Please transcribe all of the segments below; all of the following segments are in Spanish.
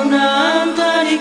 Una anda ni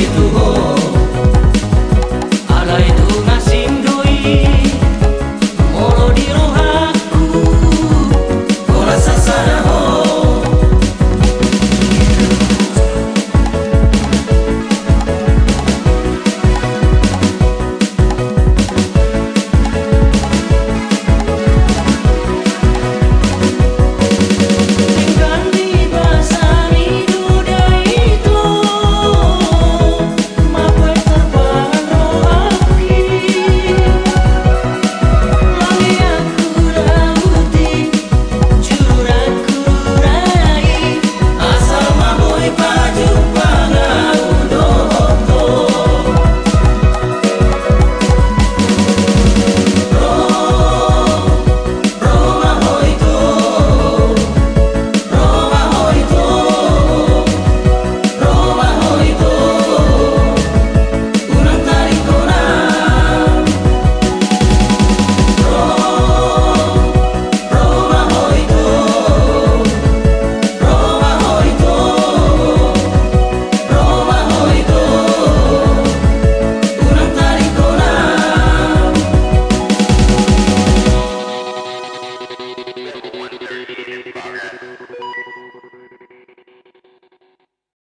muito bom.